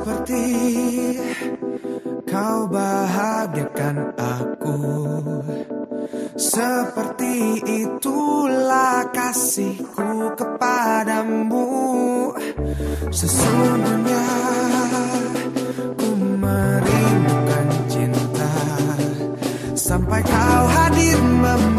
seperti kau bahagiakan aku. Seperti itulah kasihku kepadamu. Sesungguhnya ku merindukan cinta. Sampai kau hadir mem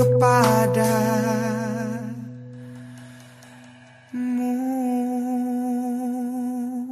kepada